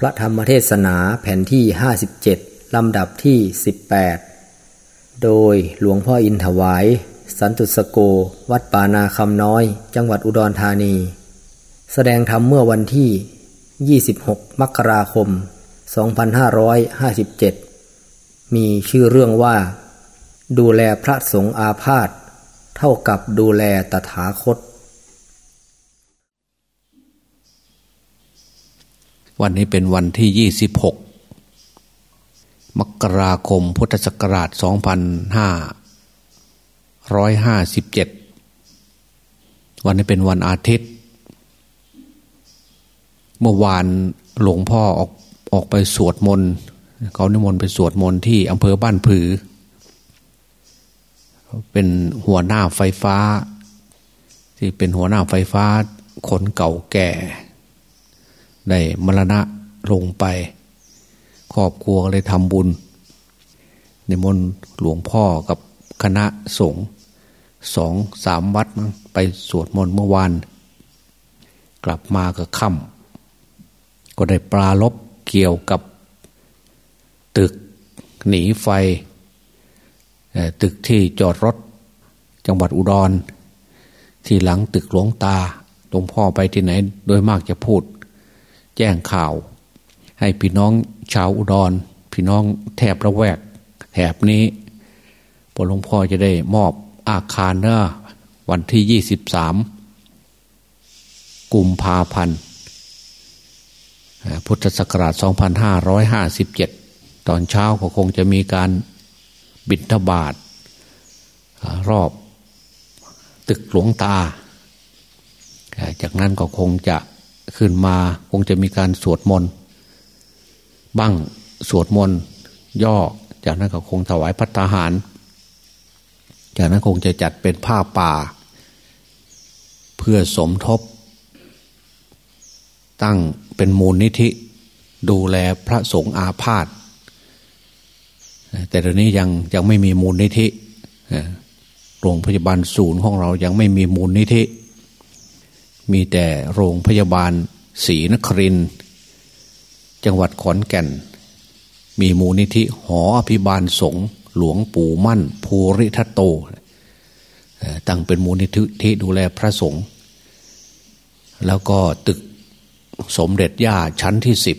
พระธรรมเทศนาแผ่นที่ 57 ลำดับที่ 18 โดยหลวงพ่ออินถวาย สันตุสโก วัดป่านาคำน้อย จังหวัดอุดรธานี แสดงธรรมเมื่อวันที่ 26 มกราคม 2557 มีชื่อเรื่องว่า ดูแลพระสงฆ์อาพาธเท่ากับดูแลตถาคต วันนี้เป็นวันที่ 26 มกราคมพุทธศักราช 2557 วันนี้เป็นวันอาทิตย์ เมื่อวานหลวงพ่อออกออกไปสวดมนต์เขานิมนต์ไปสวดมนต์ที่อำเภอบ้านผือ เป็นหัวหน้าไฟฟ้า ที่เป็นหัวหน้าไฟฟ้าคนเก่าแก่ ได้มรณะลงไป ครอบครัวเลยทำบุญในมนหลวงพ่อกับคณะสงฆ์สองสามวัดไปสวดมนต์เมื่อวาน กลับมาก็ค่ำก็ได้ปลาลบเกี่ยวกับตึกหนีไฟ ตึกที่จอดรถจังหวัดอุดร ที่หลังตึกหลวงตาหลวงพ่อไปที่ไหน โดยมากจะพูด แจ้งข่าว ให้พี่น้องชาวอุดร พี่น้องแถบระแวกแถบนี้พอหลวงพ่อจะได้มอบอาคารเนอวันที่ยี่สิบสามกุมภาพันธ์พุทธศักราช 2557 ตอนเช้าก็คงจะมีการบิณฑบาตรอบตึกหลวงตา จากนั้นก็คงจะ ขึ้นมาคงจะมีการสวดมนต์บ้างสวดมนต์ย่อ จากนั้นก็คงถวายพัฒหาร จากนั้นคงจะจัดเป็นผ้าป่า เพื่อสมทบ ตั้งเป็นมูลนิธิ ดูแลพระสงฆ์อาพาธแต่ตอนนี้ยังยังไม่มีมูลนิธิโรงพยาบาลศูนย์ของเรายังไม่มีมูลนิธิ มีแต่โรงพยาบาลศรีนคริน จังหวัดขอนแก่น มีมูลนิธิหออภิบาลสงฆ์หลวงปู่มั่น ภูริทัตโต ตั้งเป็นมูลนิธิที่ดูแลพระสงฆ์แล้วก็ตึกสมเด็จย่าชั้นที่สิบ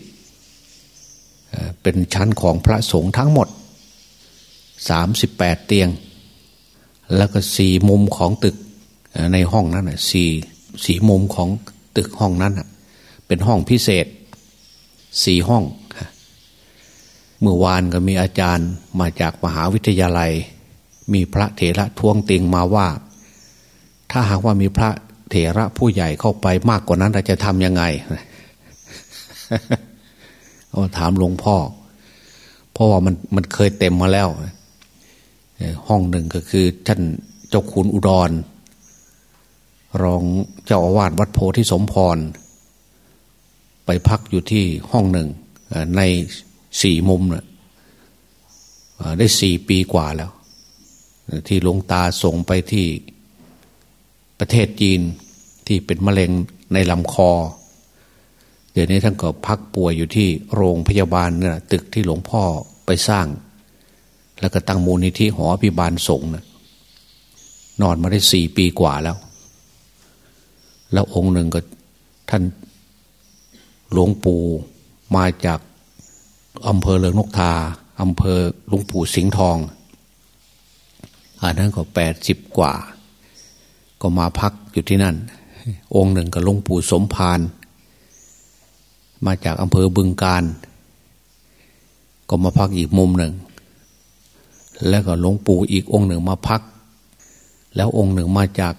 เป็นชั้นของพระสงฆ์ทั้งหมดสามสิบแปดเตียง แล้วก็สี่มุมของตึกในห้องนั้นสี่ สีมุมของตึกห้องนั้นเป็นห้องพิเศษสี่ห้อง เมื่อวานก็มีอาจารย์มาจากมหาวิทยาลัย มีพระเถระทวงติงมาว่า ถ้าหากว่ามีพระเถระผู้ใหญ่เข้าไปมากกว่านั้นเราจะทำยังไงเอาถามหลวงพ่อ เพราะว่ามันมันเคยเต็มมาแล้ว ห้องหนึ่งก็คือท่านเจ้าคุณอุดร รองเจ้าอาวาสวัดโพธิสมพร ไปพักอยู่ที่ห้องหนึ่งในสี่มุมนะได้สี่ปีกว่าแล้ว ที่หลวงตาส่งไปที่ประเทศจีนที่เป็นมะเร็งในลำคอ เดี๋ยวนี้ท่านก็พักป่วยอยู่ที่โรงพยาบาลนะตึกที่หลวงพ่อไปสร้าง แล้วก็ตั้งมูลนิธิหอพิบาลสงฆ์นะนอนมาได้สี่ปีกว่าแล้ว แล้วองค์หนึ่งก็ท่านหลวงปู่มาจากอำเภอเลืองนกทาอำเภอหลวงปู่สิงห์ทองอันนั้นก็แปดสิบกว่า ก็มาพักอยู่ที่นั่น องค์หนึ่งก็หลวงปู่สมภารมาจากอำเภอบึงการ ก็มาพักอีกมุมหนึ่ง แล้วก็หลวงปู่อีกองค์หนึ่งมาพัก แล้วองค์หนึ่งมาจาก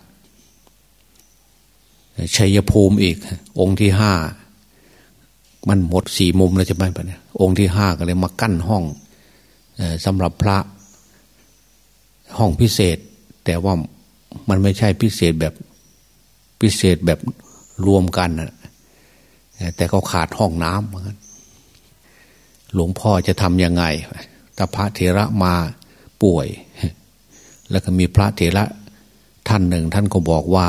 ชัยภูมิอีก องค์ที่ห้ามันหมดสี่มุมแล้วจะไม่ปะเนี่ยองค์ที่ห้าก็เลยมากั้นห้องสำหรับพระห้องพิเศษ แต่ว่ามันไม่ใช่พิเศษแบบพิเศษแบบรวมกันนะแต่เขาขาดห้องน้ำเหมือนกันหลวงพ่อจะทำยังไงถ้าพระเถระมาป่วย แล้วก็มีพระเถระท่านหนึ่ง ท่านก็บอกว่า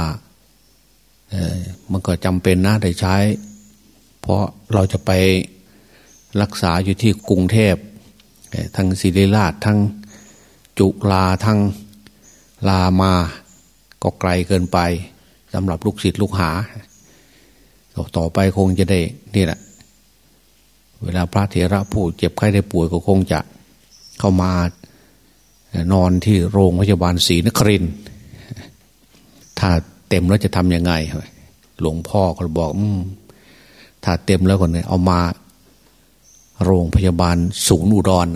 มันก็จำเป็นนะได้ใช้ เพราะเราจะไปรักษาอยู่ที่กรุงเทพทั้งศิริราชทั้งจุลาทั้งลามาก็ไกลเกินไปสำหรับลูกศิษย์ลูกหา ต่อไปคงจะได้นี่แหละ เวลาพระเถระผู้เจ็บไข้ได้ป่วยก็คงจะเข้ามานอนที่โรงพยาบาลศรีนครินถ้า เต็มแล้วจะทำยังไง หลวงพ่อก็บอกอถ้าเต็มแล้วก็เนี่ยเอามา โรงพยาบาลศูนย์อุดร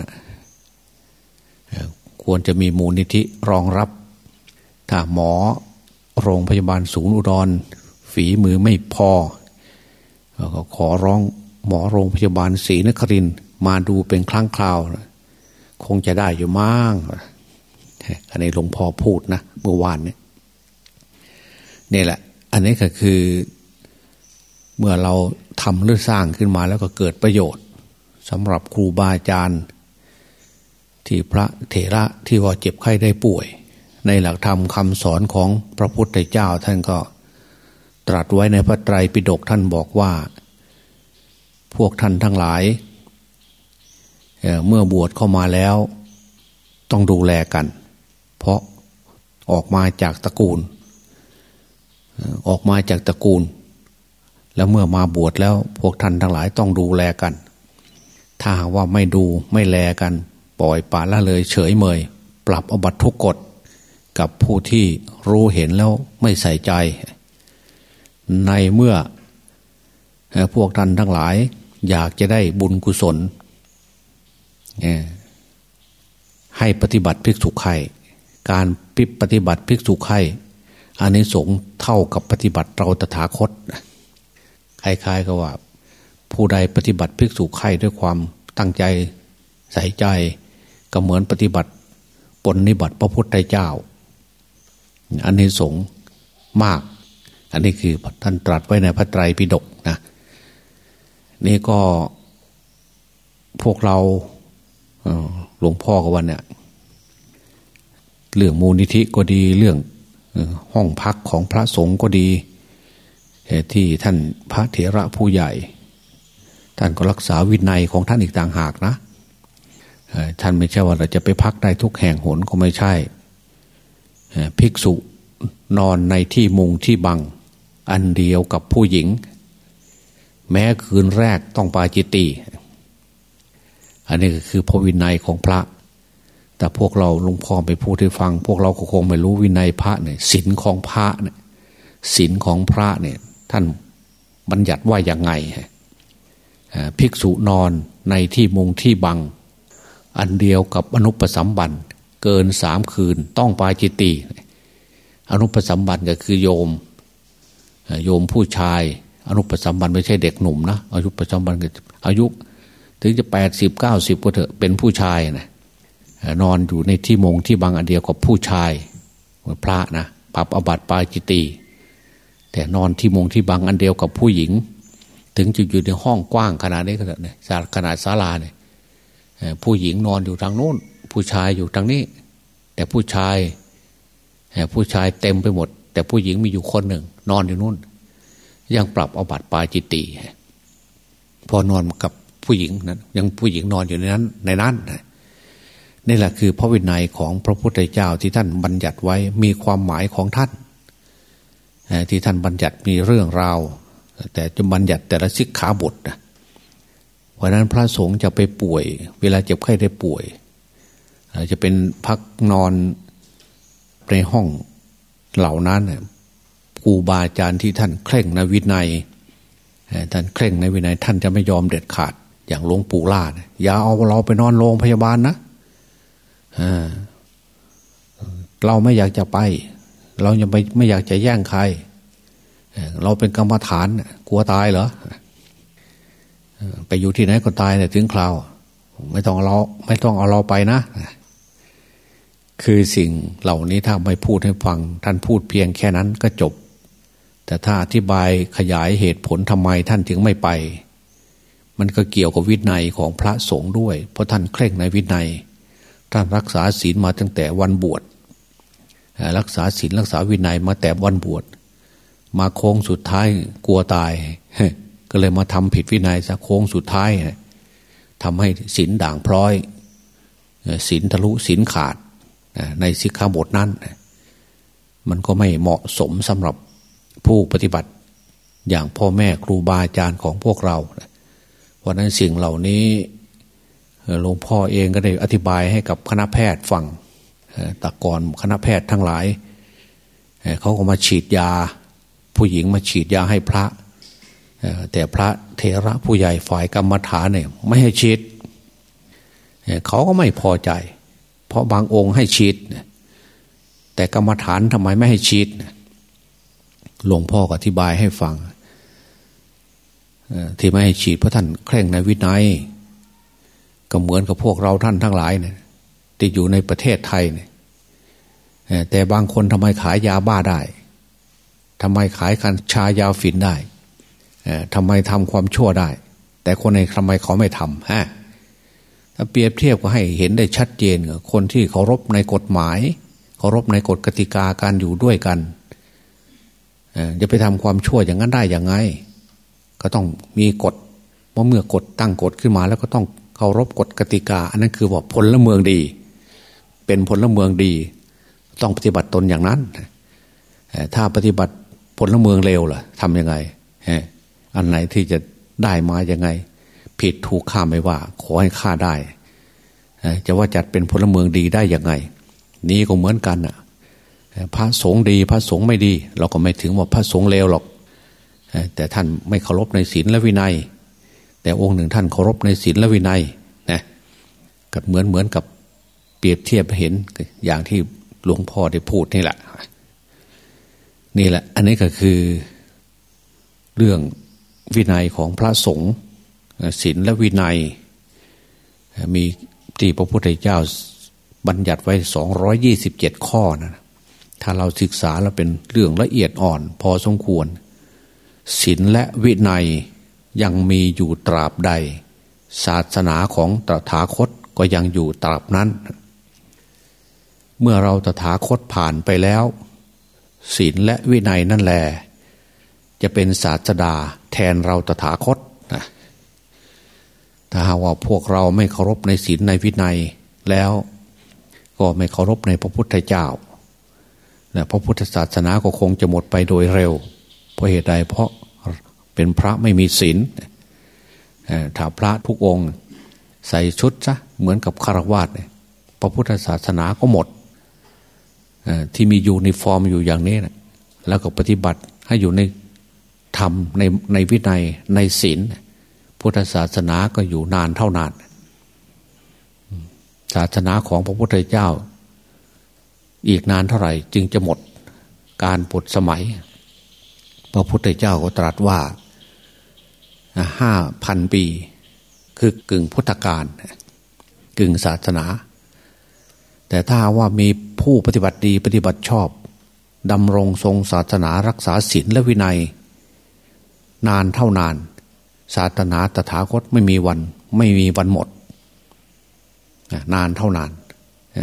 ควรจะมีมูลนิธิรองรับ ถ้าหมอโรงพยาบาลศูนย์อุดร ฝีมือไม่พอก็ขอร้องหมอโรงพยาบาลศรีนครินมาดูเป็นครั้งคราว คงจะได้อยู่มั่งอันนี้หลวงพ่อพูดนะเมื่อวานเนี่ย นี่แหละ อันนี้ก็คือ เมื่อเราทำหรือสร้างขึ้นมาแล้วก็เกิดประโยชน์สำหรับครูบาอาจารย์ ที่พระเถระที่ว่าเจ็บไข้ได้ป่วย ในหลักธรรมคำสอนของพระพุทธเจ้าท่านก็ตรัสไว้ในพระไตรปิฎกท่านบอกว่า พวกท่านทั้งหลายเเมื่อบวชเข้ามาแล้ว ต้องดูแลกัน เพราะออกมาจากตระกูล ออกมาจากตระกูล แล้วเมื่อมาบวชแล้วพวกท่านทั้งหลายต้องดูแลกัน ถ้าหากว่าไม่ดูไม่แลกัน ปล่อยปละละเลยเฉยเมย ปรับอบัตทุกกฎกับผู้ที่รู้เห็นแล้วไม่ใส่ใจ ในเมื่อพวกท่านทั้งหลาย อยากจะได้บุญกุศล ให้ปฏิบัติภิกษุไข่การปิปฏิบัติภิกษุไข่ อันนี้สงเท่ากับปฏิบัติเราตถาคตคล้ายๆกับว่า ผู้ใดปฏิบัติภิกษุไข่ด้วยความตั้งใจใส่ใจ ก็เหมือนปฏิบัติปนนิบัติพระพุทธเจ้า อันนี้สงมาก อันนี้คือท่านตรัสไว้ในพระไตรปิฎกนะนี่ก็พวกเราหลวงพ่อกับวันเนี่ยเรื่องมูลนิธิก็ดีเรื่อง ห้องพักของพระสงฆ์ก็ดีที่ท่านพระเถระผู้ใหญ่ ท่านก็รักษาวินัยของท่านอีกต่างหากนะท่านไม่ใช่ว่าเราจะไปพักได้ทุกแห่งหนก็ไม่ใช่ภิกษุนอนในที่มุงที่บัง อันเดียวกับผู้หญิง แม้คืนแรกต้องปาจิตติอันนี้ก็คือพระวินัยของพระ แต่พวกเราหลวงพ่อไปพูดให้ฟัง พวกเราก็คงไม่รู้วินัยพระเนี่ยศีลของพระเนี่ยศีลของพระเนี่ย ท่านบัญญัติว่าอย่างไงภิกษุนอนในที่มุงที่บัง อันเดียวกับอนุปสัมบันเกินสามคืนต้องปาจิตติอนุปสัมบันก็คือโยม โยมผู้ชาย อนุปสัมบันไม่ใช่เด็กหนุ่มนะอายุประจำบันอายุ ถึงจะแปดสิบเก้าสิบก็เถอะเป็นผู้ชายนะ นอนอยู่ในที่มงที่บางอันเดียวกับผู้ชายพระนะปรับอบัติปาจิตีแต่นอนที่มงที่บางอันเดียวกับผู้หญิง ถึงจะอยู่ในห้องกว้างขนาดนี้ก็เถอะเนี่ยขนาดศาลาเนี่ยผู้หญิงนอนอยู่ทางโน้น ผู้ชายอยู่ทางนี้ แต่ผู้ชายผู้ชายเต็มไปหมด แต่ผู้หญิงมีอยู่คนหนึ่ง นอนอยู่นู่น ยังปรับอบัตรปาจิตติพอนอนกับผู้หญิงนั้นยังผู้หญิงนอนอยู่ในนั้น ในนั้นน นี่แหละคือพระวินัยของพระพุทธเจ้าที่ท่านบัญญัติไว้มีความหมายของท่าน ที่ท่านบัญญัติมีเรื่องราว แต่จะบัญญัติแต่ละสิกขาบทนะเพราะนั้นพระสงฆ์จะไปป่วย เวลาเจ็บไข้ได้ป่วยจะเป็นพักนอนในห้องเหล่านั้นครูบาอาจารย์ที่ท่านเคร่งในวินัยท่านเคร่งในวินัยท่านจะไม่ยอมเด็ดขาดอย่างหลวงปู่ล่านะอย่าเอาเราไปนอนโรงพยาบาลนะ เราไม่อยากจะไป เรายังไม่ไม่อยากจะแย่งใคร เราเป็นกรรมฐาน กลัวตายเหรอ ไปอยู่ที่ไหนก็ตายเนี่ยถึงคราว ไม่ต้องเราไม่ต้องเอาเราไปนะคือสิ่งเหล่านี้ถ้าไม่พูดให้ฟัง ท่านพูดเพียงแค่นั้นก็จบ แต่ถ้าอธิบายขยายเหตุผลทำไมท่านถึงไม่ไป มันก็เกี่ยวกับวินัยของพระสงฆ์ด้วย เพราะท่านเคร่งในวินัย ท่านรักษาศีลมาตั้งแต่วันบวชรักษาศีลรักษาวินัยมาแต่วันบวชมาโค้งสุดท้ายกลัวตาย ก็เลยมาทำผิดวินัยซะโค้งสุดท้ายทำให้ศีลด่างพร้อยศีลทะลุศีลขาดในสิกขาบทนั้น มันก็ไม่เหมาะสมสำหรับผู้ปฏิบัติอย่างพ่อแม่ครูบาอาจารย์ของพวกเรา เพราะนั้นสิ่งเหล่านี้ หลวงพ่อเองก็ได้อธิบายให้กับคณะแพทย์ฟังแต่ก่อนคณะแพทย์ทั้งหลายเขาก็มาฉีดยา ผู้หญิงมาฉีดยาให้พระ แต่พระเทระผู้ใหญ่ฝ่ายกรรมฐานเนี่ยไม่ให้ฉีดเขาก็ไม่พอใจ เพราะบางองค์ให้ฉีดแต่กรรมฐานทำไมไม่ให้ฉีดหลวงพ่ออธิบายให้ฟังที่ไม่ให้ฉีดเพราะท่านเคร่งในวินัย ก็เหมือนกับพวกเราท่านทั้งหลายเนี่ยที่อยู่ในประเทศไทยเนี่ยแต่บางคนทำไมขายยาบ้าได้ทำไมขายกัญชายาฝิ่นได้ทำไมทำความชั่วได้ แต่คนในทำไมเขาไม่ทำฮะถ้าเปรียบเทียบก็ให้เห็นได้ชัดเจนคนที่เคารพในกฎหมายเคารพในกฎกติกาการอยู่ด้วยกันจะไปทำความชั่วอย่างนั้นได้อย่างไง ก็ต้องมีกฎเมื่อเมื่อกฎตั้งกฎขึ้นมาแล้วก็ต้อง เคารพกฎกติกา อันนั้นคือว่าผลเมืองดี เป็นผลเมืองดี ต้องปฏิบัติตนอย่างนั้น ถ้าปฏิบัติผลเมืองเร็วล่ะทำยังไง อันไหนที่จะได้มาอย่างไง ผิดถูกข้าไม่ว่า ขอให้ข้าได้ จะว่าจัดเป็นพลเมืองดีได้ยังไง นี้ก็เหมือนกันอะพระสงฆ์ดีพระสงฆ์ไม่ดี เราก็ไม่ถึงว่าพระสงฆ์เลวหรอกแต่ท่านไม่เคารพในศีลและวินัย แต่องค์หนึ่งท่านเคารพในศีลและวินัยนะก็เหมือนเหมือนกับเปรียบเทียบเห็นอย่างที่หลวงพ่อได้พูดนี่แหละ นี่แหละ อันนี้ก็คือเรื่องวินัยของพระสงฆ์ศีลและวินัย มีที่พระพุทธเจ้าบัญญัติไว้สองร้อยยี่สิบเจ็ดข้อนะถ้าเราศึกษาแล้วเป็นเรื่องละเอียดอ่อน พอสมควรศีลและวินัย ยังมีอยู่ตราบใด ศาสนาของตถาคตก็ยังอยู่ตราบนั้น เมื่อเราตถาคตผ่านไปแล้ว ศีลและวินัยนั่นแหละจะเป็นศาสดาแทนเราตถาคตนะถ้าหากว่าพวกเราไม่เคารพในศีลในวินัยแล้วก็ไม่เคารพในพระพุทธเจ้านะพระพุทธศาสนาก็คงจะหมดไปโดยเร็ว เพราะเหตุใดเพราะ เป็นพระไม่มีศีลถ้าพระทุกองค์ ใส่ชุดซะเหมือนกับฆราวาสพระพุทธศาสนาก็หมดที่มียูนิฟอร์มอยู่อย่างนี้นะแล้วก็ปฏิบัติให้อยู่ในธรรมในในวินัยในศีลพุทธศาสนาก็อยู่นานเท่านาน ศาสนาของพระพุทธเจ้า อีกนานเท่าไหร่ จึงจะหมดการปดสมัย พระพุทธเจ้าก็ตรัสว่า ห้าพันปี คือกึ่งพุทธกาลกึ่งศาสนา แต่ถ้าว่ามีผู้ปฏิบัติดีปฏิบัติชอบดำรงทรงศาสนารักษาศีลและวินัย นานเท่านาน ศาสนาตถาคตไม่มีวัน ไม่มีวันหมด นานเท่านาน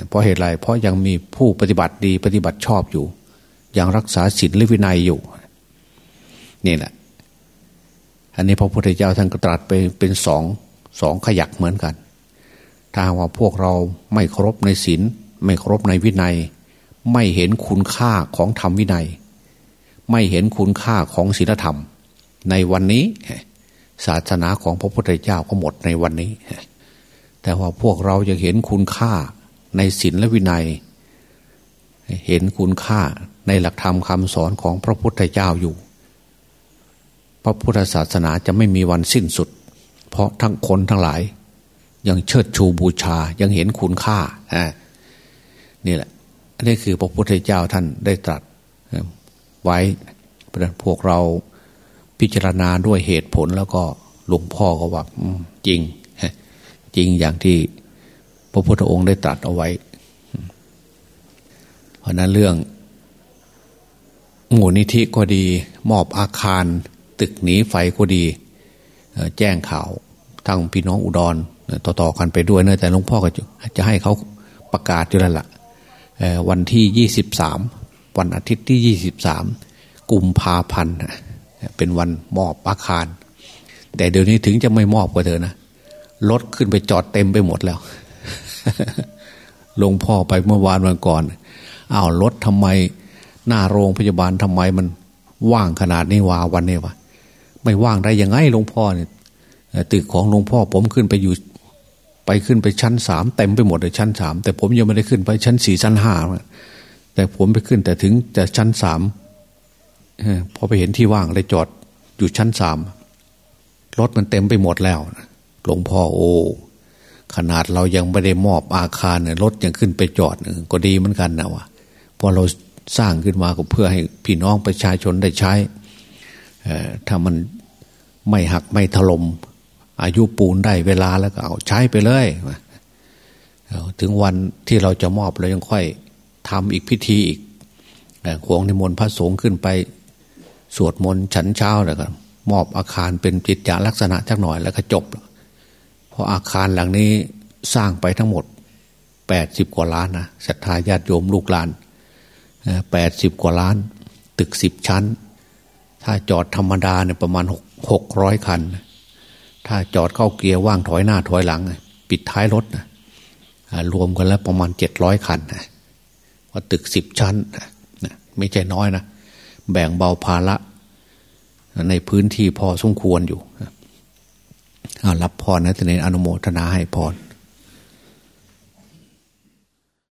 เพราะเหตุไรเพราะยังมีผู้ปฏิบัติดีปฏิบัติชอบอยู่ ยังรักษาศีลและวินัยอยู่ นี่แหละ อันนี้พระพุทธเจ้าท่านก็ตรัสไปเป็นสองสองขยักเหมือนกัน ถ้าว่าพวกเราไม่เคารพในศีลไม่เคารพในวินัย ไม่เห็นคุณค่าของธรรมวินัย ไม่เห็นคุณค่าของศีลธรรม ในวันนี้ศาสนาของพระพุทธเจ้าก็หมดในวันนี้ แต่ว่าพวกเรายังเห็นคุณค่าในศีลและวินัย เห็นคุณค่าในหลักธรรมคำสอนของพระพุทธเจ้าอยู่ พระพุทธศาสนาจะไม่มีวันสิ้นสุด เพราะทั้งคนทั้งหลาย ยังเชิดชูบูชายังเห็นคุณค่านี่แหละนี่คือพระพุทธเจ้าท่านได้ตรัสไว้พวกเราพิจารณาด้วยเหตุผลแล้วก็หลวงพ่อก็ว่าจริง จริงอย่างที่พระพุทธองค์ได้ตรัสเอาไว้ เพราะนั้นเรื่องหมูลนิธิก็ดีมอบอาคาร ตึกหนีไฟก็ดี แจ้งข่าวทางพี่น้องอุดรต่อๆกันไปด้วยเนะแต่หลวงพ่อก็จะให้เขาประกาศอยู่แล้วละ่ะวันที่ยี่สิบสามวันอาทิตย์ที่ยี่สิบสามกุมภาพันธ์เป็นวันมอบอาคาร แต่เดี๋ยวนี้ถึงจะไม่มอบก็เถอะนะรถขึ้นไปจอดเต็มไปหมดแล้วหลวงพ่อไปเมื่อวานวันก่อนอ้าวรถทำไม หน้าโรงพยาบาลทำไมมันว่างขนาดนี้วาวันนี้วะ ไม่ว่างได้ยังไงหลวงพ่อเนี่ยตึกของหลวงพ่อผมขึ้นไปอยู่ ไปขึ้นไปชั้นสามเต็มไปหมดเลยชั้นสามแต่ผมยังไม่ได้ขึ้นไปชั้นสี่ชั้นห้าแต่ผมไปขึ้นแต่ถึงแต่ชั้นสามพอไปเห็นที่ว่างเลยจอดอยู่ชั้นสามรถมันเต็มไปหมดแล้วหลวงพ่อโอ้ขนาดเรายังไม่ได้มอบอาคารเนี่ยรถยังขึ้นไปจอดก็ดีเหมือนกันนะวะพอเราสร้างขึ้นมาก็เพื่อให้พี่น้องประชาชนได้ใช้ถ้ามัน ไม่หักไม่ถลม่มอายุปูนได้เวลาแล้วก็เอาใช้ไปเลยถึงวันที่เราจะมอบเรายังค่อยทำอีกพิธีอีกขวงในมนพระสงฆ์ขึ้นไป สวดมนต์ฉันเช้าแล้วก็มอบอาคารเป็นจิตจาลักษณะจักหน่อยแล้วก็จบ เพราะอาคารหลังนี้สร้างไปทั้งหมดแปดสิบกว่าล้านนะศรัทธาญาติโยมลูกหลานแปดสิบกว่าล้าน ตึกสิบชั้น ถ้าจอดธรรมดาเนี่ยประมาณหก หกร้อยคัน ถ้าจอดเข้าเกียร์ว่างถอยหน้าถอยหลัง ปิดท้ายรถนะรวมกันแล้วประมาณเจ็ดร้อยคันว่าตึกสิบชั้นไม่ใช่น้อยนะ แบ่งเบาภาระในพื้นที่พอสมควรอยู่รับพรนะทนอนุโมทนาให้พร